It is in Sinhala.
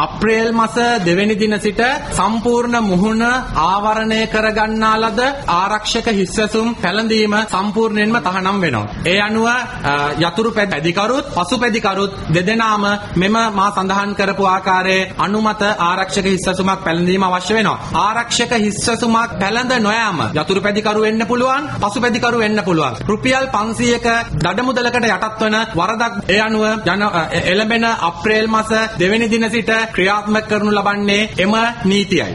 අප්‍රේල් මාස දෙවැනි දින සිට සම්පූර්ණ මුහුණ ආවරණය කරගන්නා ලද ආරක්ෂක හිස්වැසුම් පැළඳීම සම්පූර්ණයෙන්ම තහනම් වෙනවා. ඒ අනුව යතුරු පැදිකරුත් පසු පැදිකරුත් දෙදෙනාම මෙම මා සඳහන් කරපු ආකාරයේ අනුමත ආරක්ෂක හිස්වැසුමක් පැළඳීම අවශ්‍ය වෙනවා. ආරක්ෂක හිස්වැසුමක් පැළඳ නොයාම යතුරු පැදිකරු වෙන්න පුළුවන්, පසු පැදිකරු වෙන්න පුළුවන්. රුපියල් 500ක දඩමුදලකට යටත් වන වරදක් ඒ අනුව ජන එළඹෙන අප්‍රේල් මාස දෙවැනි දින සිට ක්‍රියාත්මක කරනු ලබන්නේ එම නීතියයි.